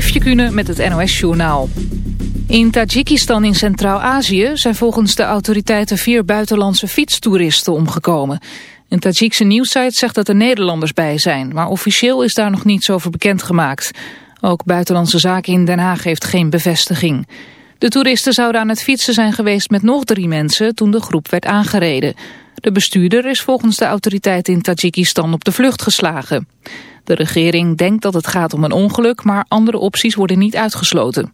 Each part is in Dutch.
Eefje met het NOS-journaal. In Tajikistan in Centraal-Azië zijn volgens de autoriteiten vier buitenlandse fietstoeristen omgekomen. Een Tajikse nieuwssite zegt dat er Nederlanders bij zijn, maar officieel is daar nog niets over bekendgemaakt. Ook Buitenlandse Zaken in Den Haag heeft geen bevestiging. De toeristen zouden aan het fietsen zijn geweest met nog drie mensen toen de groep werd aangereden. De bestuurder is volgens de autoriteiten in Tajikistan op de vlucht geslagen. De regering denkt dat het gaat om een ongeluk, maar andere opties worden niet uitgesloten.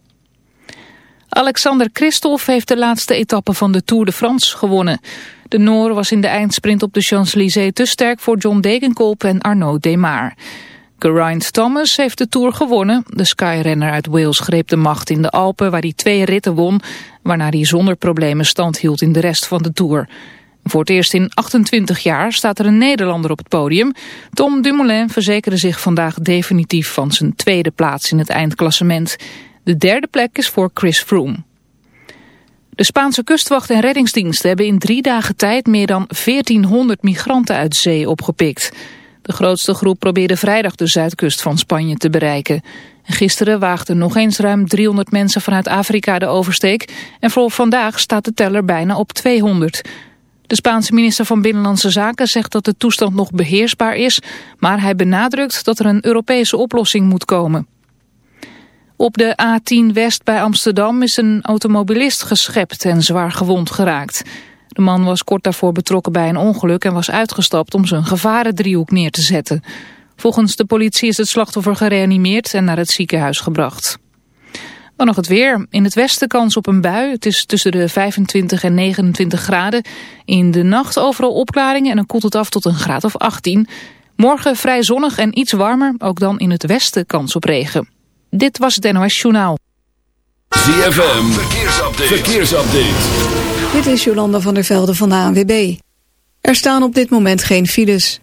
Alexander Christophe heeft de laatste etappe van de Tour de France gewonnen. De Noor was in de eindsprint op de Champs-Élysées te sterk voor John Degenkolb en Arnaud Demar. Geraint Thomas heeft de Tour gewonnen. De Skyrenner uit Wales greep de macht in de Alpen waar hij twee ritten won... waarna hij zonder problemen stand hield in de rest van de Tour. Voor het eerst in 28 jaar staat er een Nederlander op het podium. Tom Dumoulin verzekerde zich vandaag definitief van zijn tweede plaats in het eindklassement. De derde plek is voor Chris Froome. De Spaanse kustwacht en reddingsdiensten hebben in drie dagen tijd meer dan 1400 migranten uit zee opgepikt. De grootste groep probeerde vrijdag de zuidkust van Spanje te bereiken. Gisteren waagden nog eens ruim 300 mensen vanuit Afrika de oversteek en voor vandaag staat de teller bijna op 200. De Spaanse minister van Binnenlandse Zaken zegt dat de toestand nog beheersbaar is, maar hij benadrukt dat er een Europese oplossing moet komen. Op de A10 West bij Amsterdam is een automobilist geschept en zwaar gewond geraakt. De man was kort daarvoor betrokken bij een ongeluk en was uitgestapt om zijn gevarendriehoek neer te zetten. Volgens de politie is het slachtoffer gereanimeerd en naar het ziekenhuis gebracht. Dan nog het weer. In het westen kans op een bui. Het is tussen de 25 en 29 graden. In de nacht overal opklaringen en dan koelt het af tot een graad of 18. Morgen vrij zonnig en iets warmer. Ook dan in het westen kans op regen. Dit was het NOS Journaal. ZFM. Verkeersupdate. Verkeersupdate. Dit is Jolanda van der Velde van de ANWB. Er staan op dit moment geen files.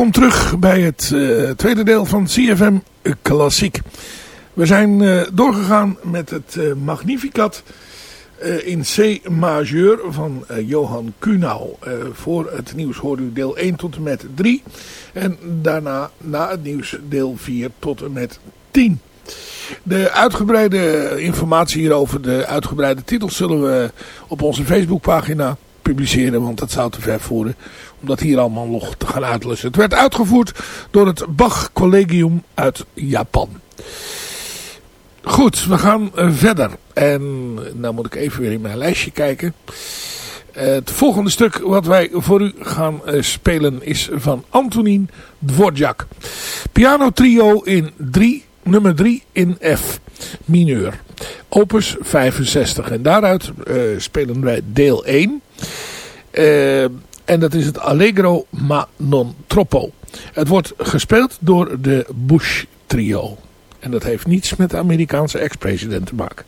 Welkom terug bij het uh, tweede deel van CFM Klassiek. We zijn uh, doorgegaan met het uh, Magnificat in C majeur van Johan Kuhnau. voor het nieuws hoort u deel 1 tot en met 3. En daarna na het nieuws deel 4 tot en met 10. De uitgebreide informatie hierover, de uitgebreide titels zullen we op onze Facebookpagina publiceren. Want dat zou te ver voeren om dat hier allemaal nog te gaan uitlussen. Het werd uitgevoerd door het Bach Collegium uit Japan. Goed, we gaan eh, verder. En nou moet ik even weer in mijn lijstje kijken. Het volgende stuk wat wij voor u gaan eh, spelen is van Antonin Dvorak. Piano trio in 3, nummer 3 in F mineur. Opus 65. En daaruit uh, spelen wij deel 1. Uh, en dat is het Allegro ma non troppo. Het wordt gespeeld door de Bush trio. En dat heeft niets met de Amerikaanse ex-president te maken.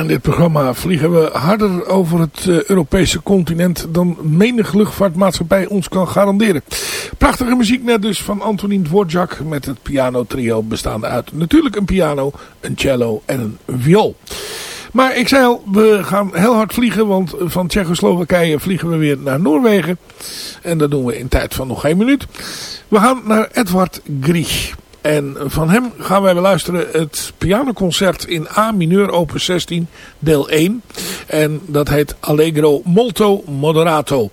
In dit programma vliegen we harder over het uh, Europese continent dan menig luchtvaartmaatschappij ons kan garanderen. Prachtige muziek net dus van Antonin Dvorak met het piano trio bestaande uit natuurlijk een piano, een cello en een viool. Maar ik zei al, we gaan heel hard vliegen, want van Tsjechoslowakije vliegen we weer naar Noorwegen. En dat doen we in tijd van nog één minuut. We gaan naar Edward Grieg. En van hem gaan wij beluisteren het pianoconcert in A mineur opus 16 deel 1. En dat heet Allegro molto moderato.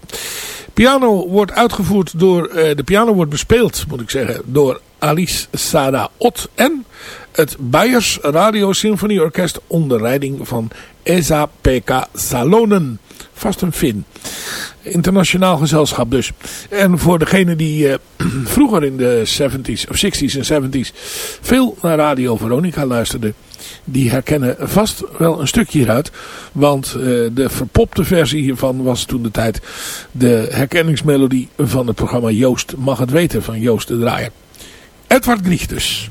Piano wordt uitgevoerd door, uh, de piano wordt bespeeld moet ik zeggen door Alice Sada Ott en het Bayers Radio Symfonieorkest onder leiding van Esa Pekka Salonen. Vast een Fin. Internationaal gezelschap dus. En voor degene die uh, vroeger in de 70s of 60s en 70s veel naar Radio Veronica luisterde. Die herkennen vast wel een stukje hieruit. Want uh, de verpopte versie hiervan was toen de tijd de herkenningsmelodie van het programma Joost mag het weten van Joost de Draaier. Edward Grieg.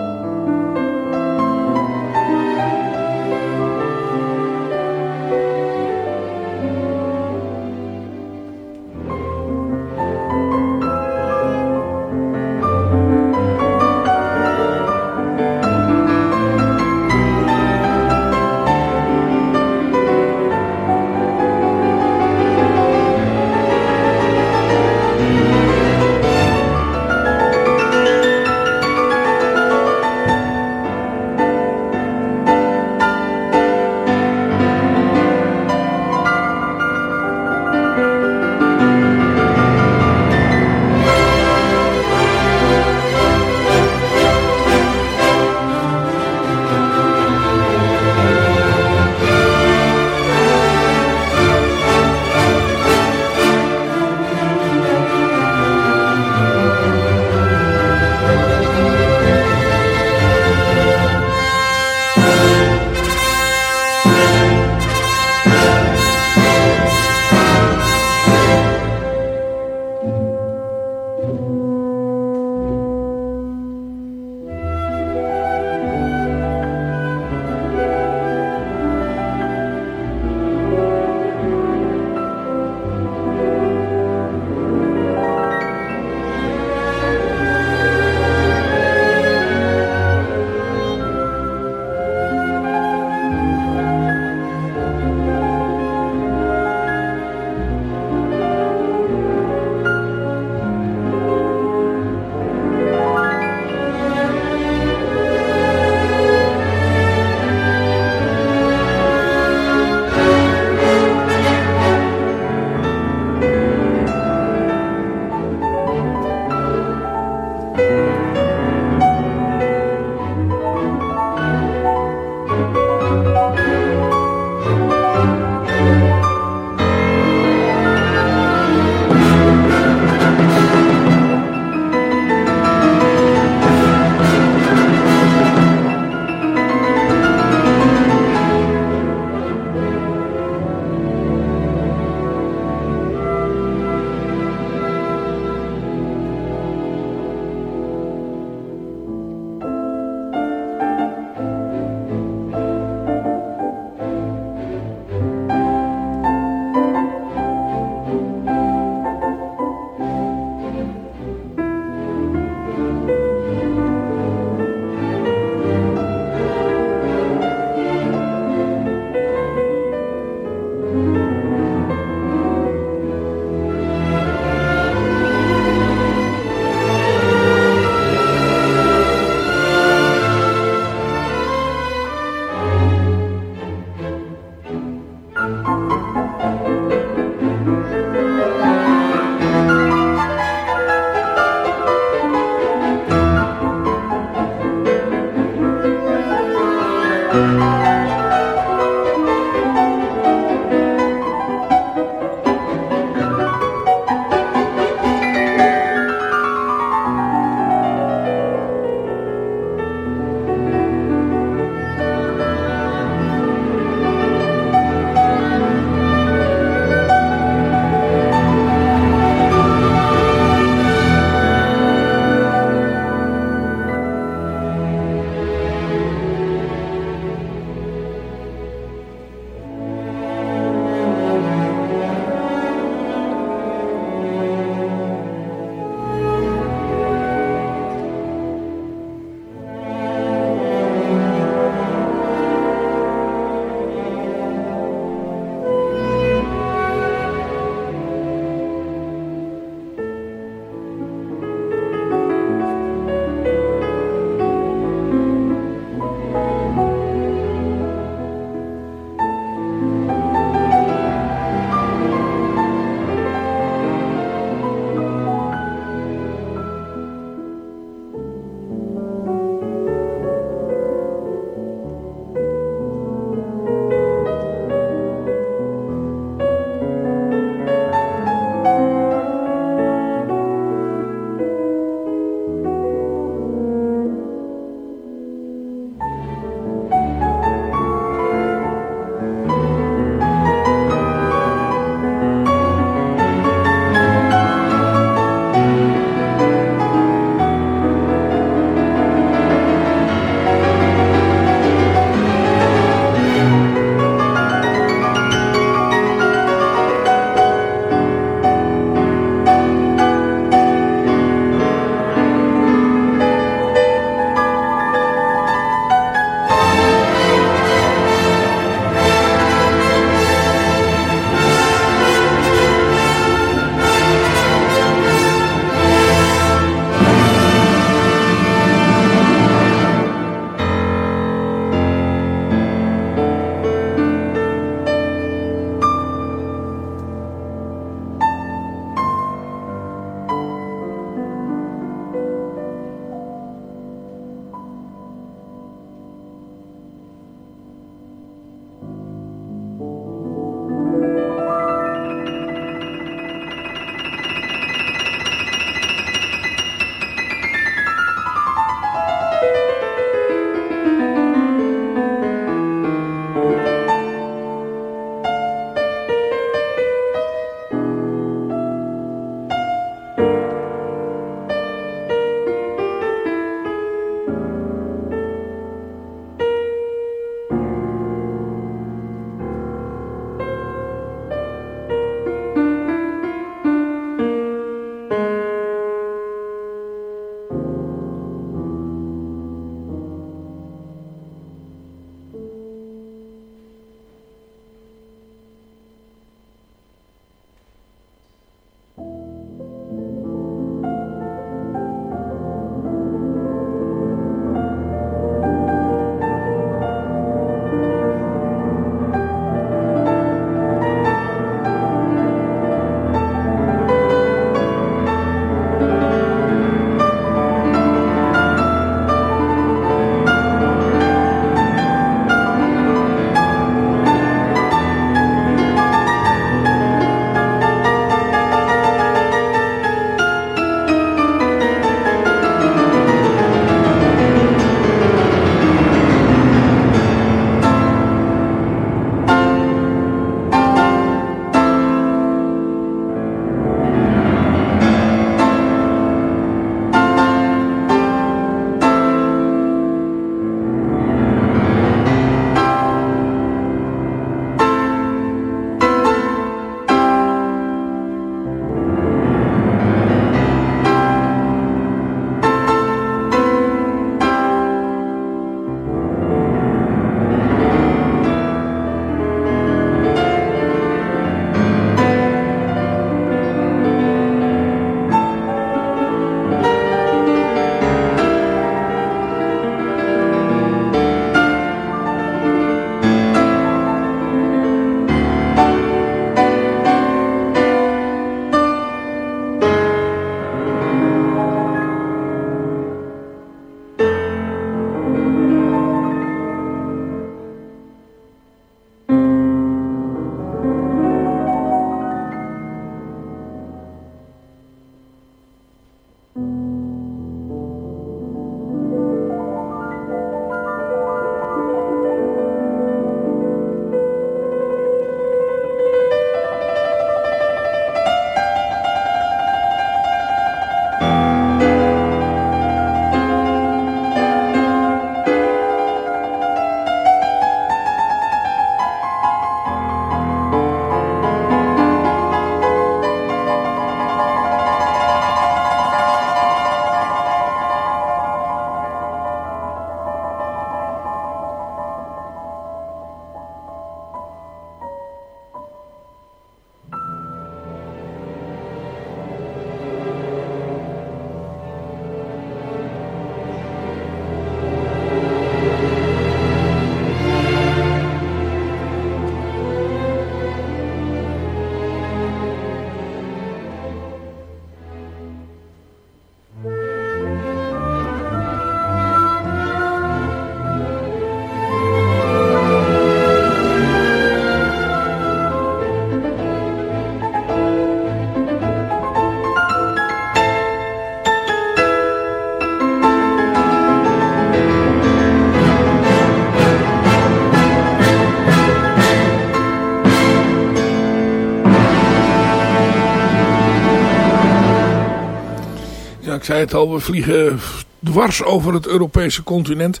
Zei het al, we vliegen dwars over het Europese continent.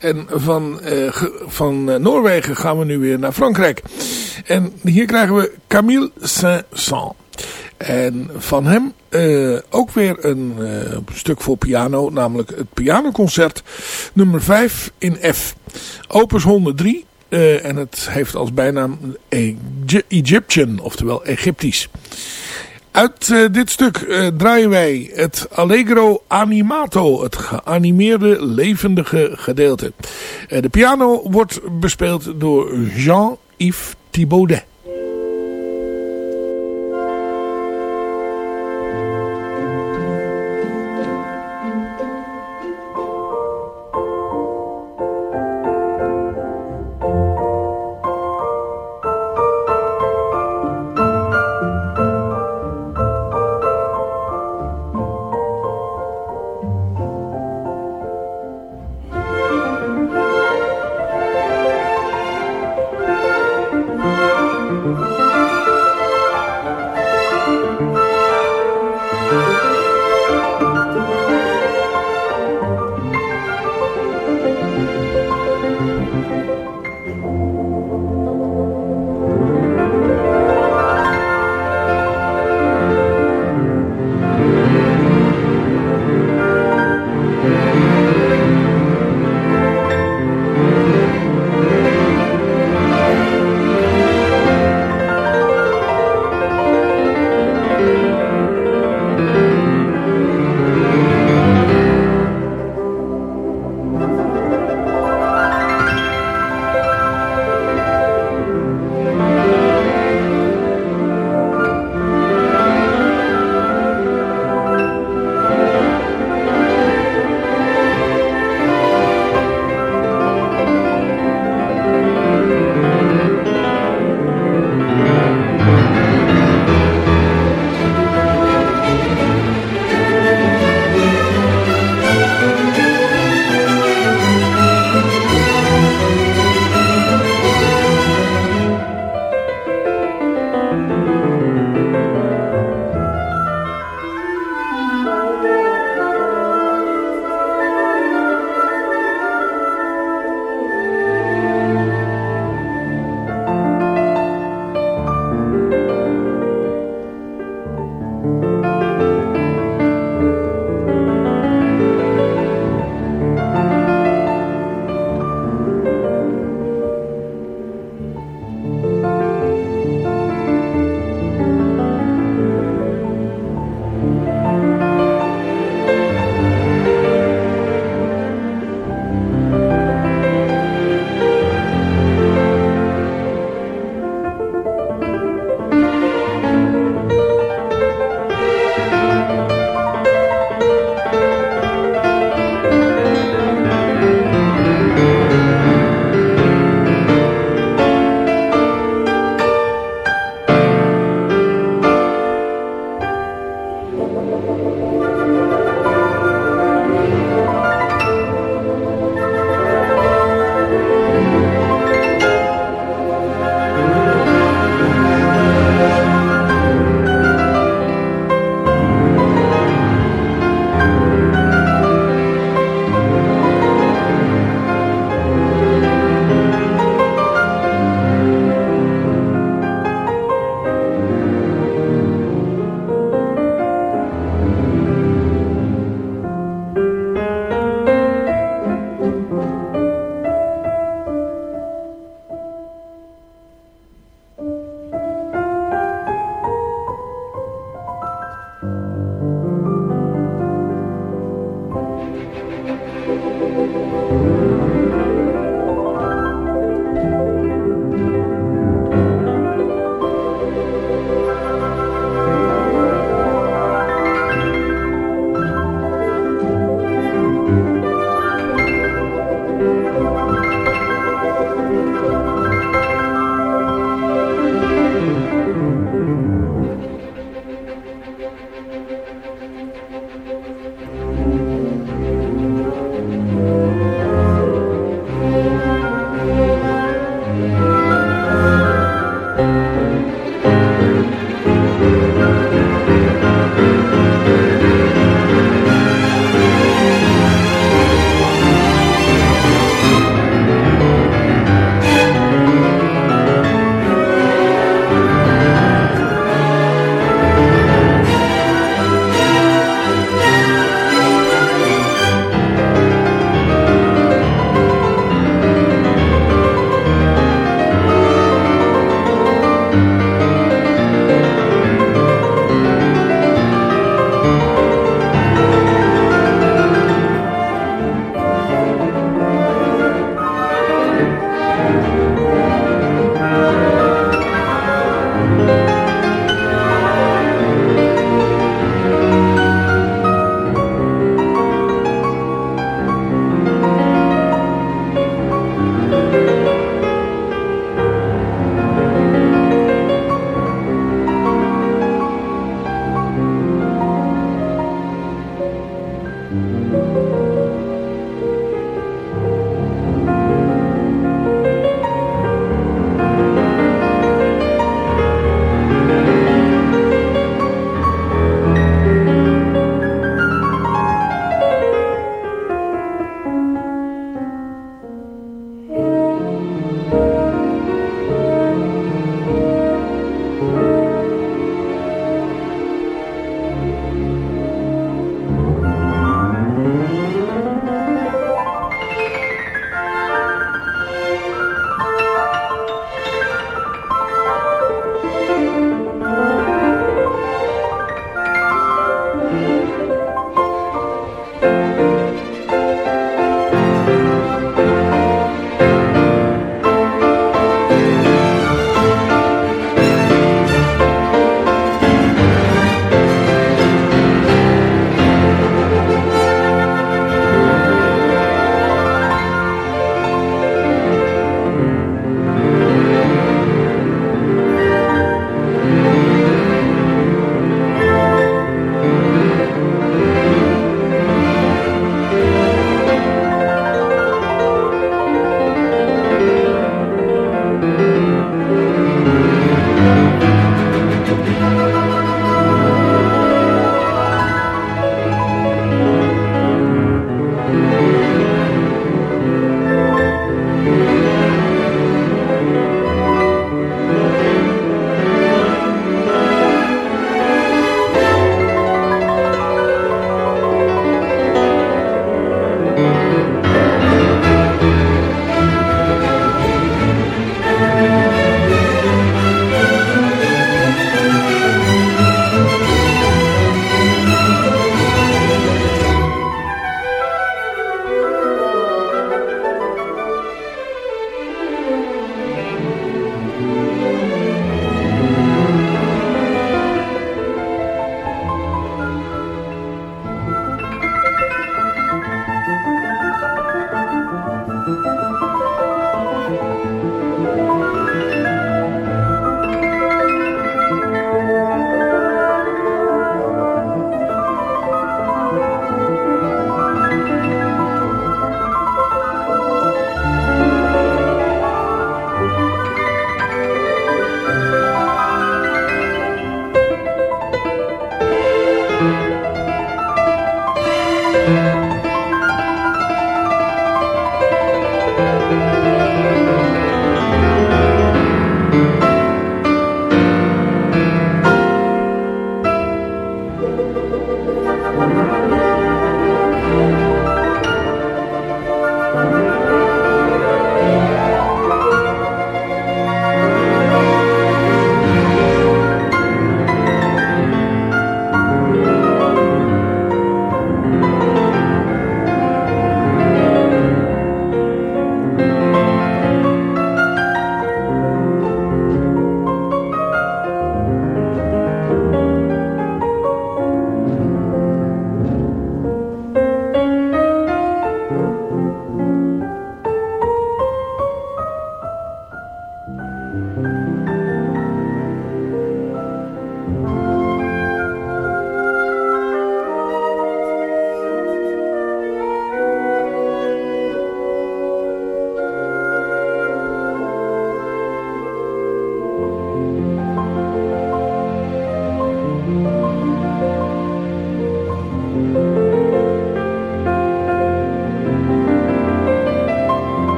En van, uh, van uh, Noorwegen gaan we nu weer naar Frankrijk. En hier krijgen we Camille Saint-Saëns. En van hem uh, ook weer een stuk voor piano, namelijk het pianoconcert nummer 5 in F. Opus 103 en het heeft als bijnaam Egyptian, oftewel Egyptisch. Uit uh, dit stuk uh, draaien wij het Allegro Animato, het geanimeerde levendige gedeelte. Uh, de piano wordt bespeeld door Jean-Yves Thibaudet.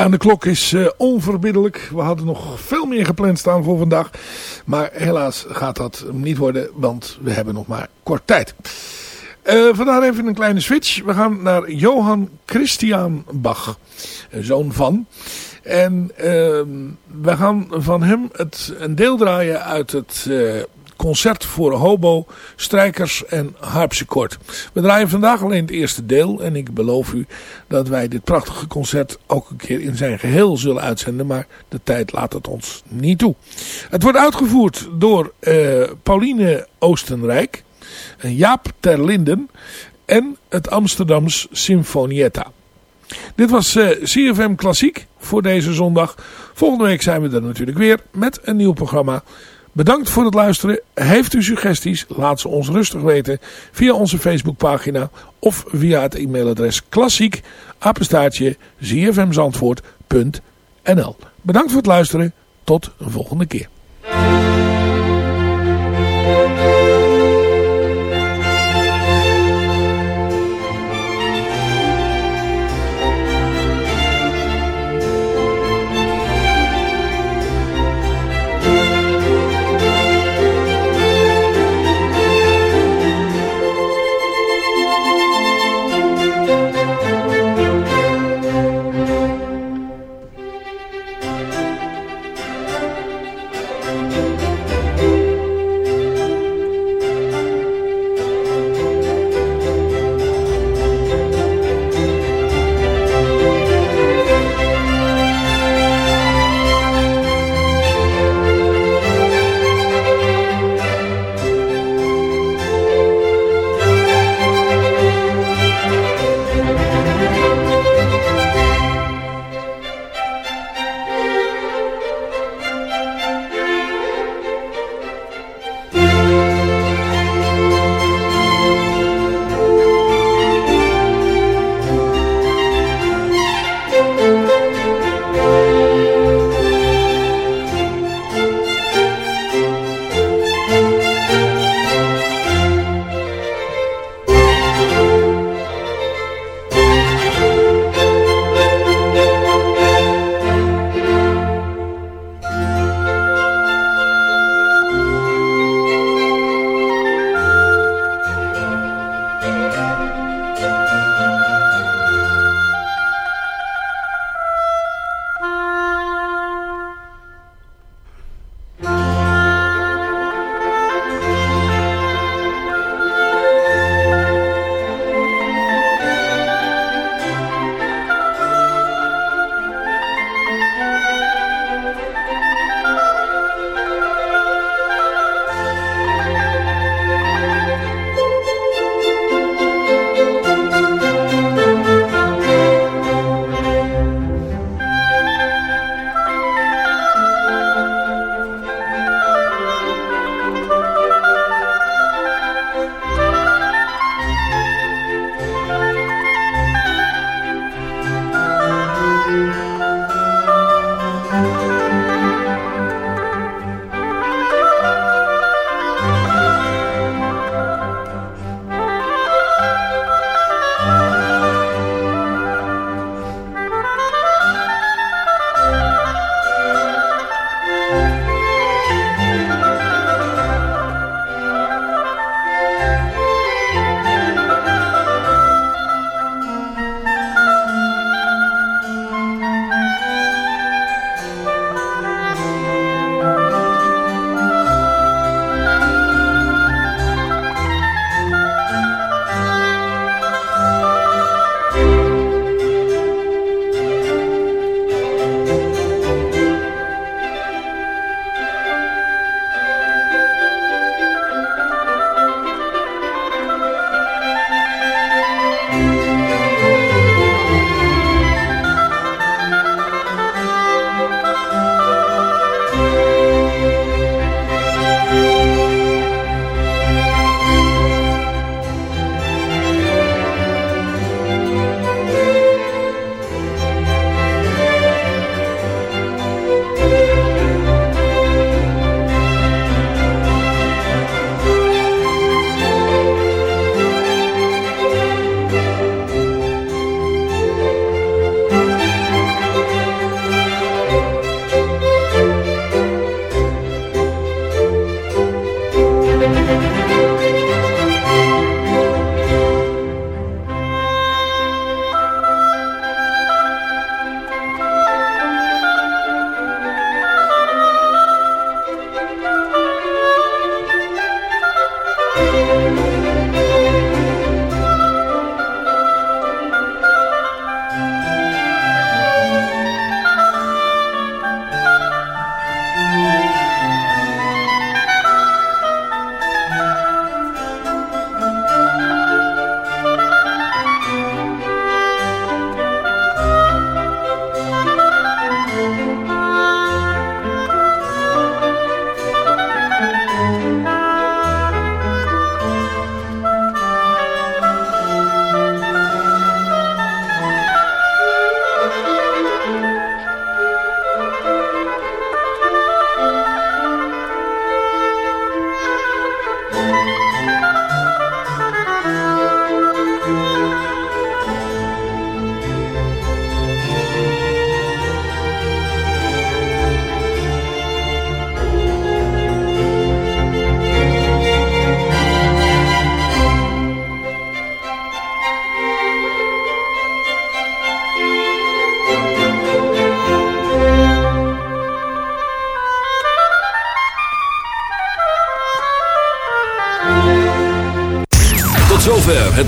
Ja, en de klok is uh, onverbiddelijk. We hadden nog veel meer gepland staan voor vandaag. Maar helaas gaat dat niet worden, want we hebben nog maar kort tijd. Uh, vandaar even een kleine switch. We gaan naar Johann Christian Bach, zoon van. En uh, we gaan van hem het, een deel draaien uit het uh, concert voor hobo, strijkers en harpsichord. We draaien vandaag alleen het eerste deel en ik beloof u dat wij dit prachtige concert ook een keer in zijn geheel zullen uitzenden, maar de tijd laat het ons niet toe. Het wordt uitgevoerd door uh, Pauline Oostenrijk, Jaap Terlinden en het Amsterdams Symfonietta. Dit was uh, CFM Klassiek voor deze zondag. Volgende week zijn we er natuurlijk weer met een nieuw programma. Bedankt voor het luisteren. Heeft u suggesties? Laat ze ons rustig weten via onze Facebookpagina of via het e-mailadres klassiek apenstaartje Bedankt voor het luisteren. Tot een volgende keer.